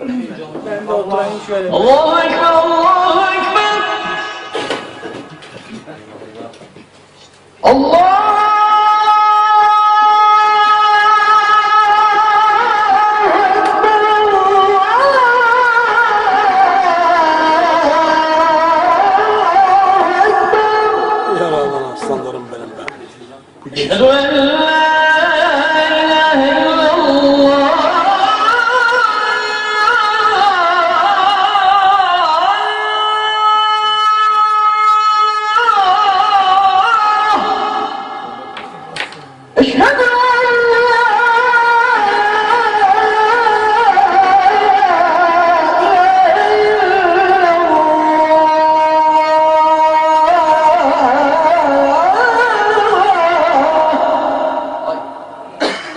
Ben de oturayım şöyle. Allahu Ekber, Allahu Ekber. Yaralan aslanlarım benim be. Eşhedü en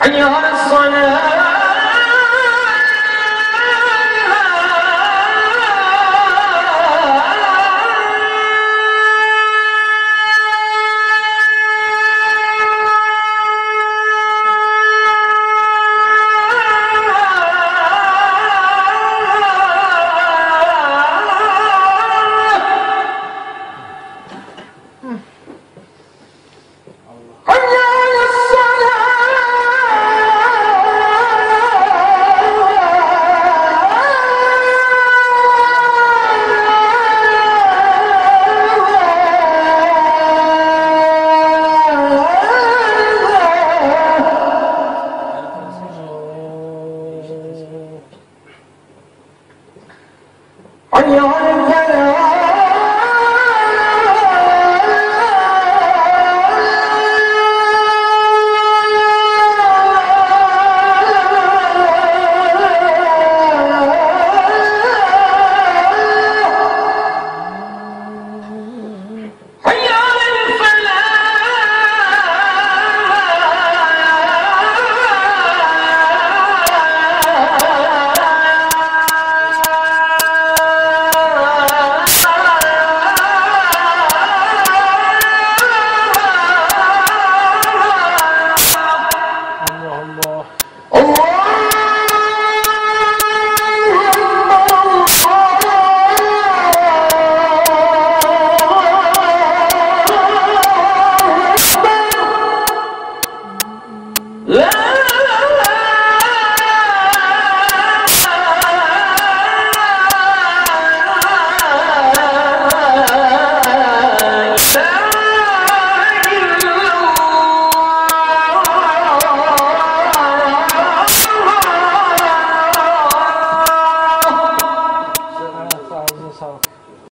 حي على الصلاة. 二零二零年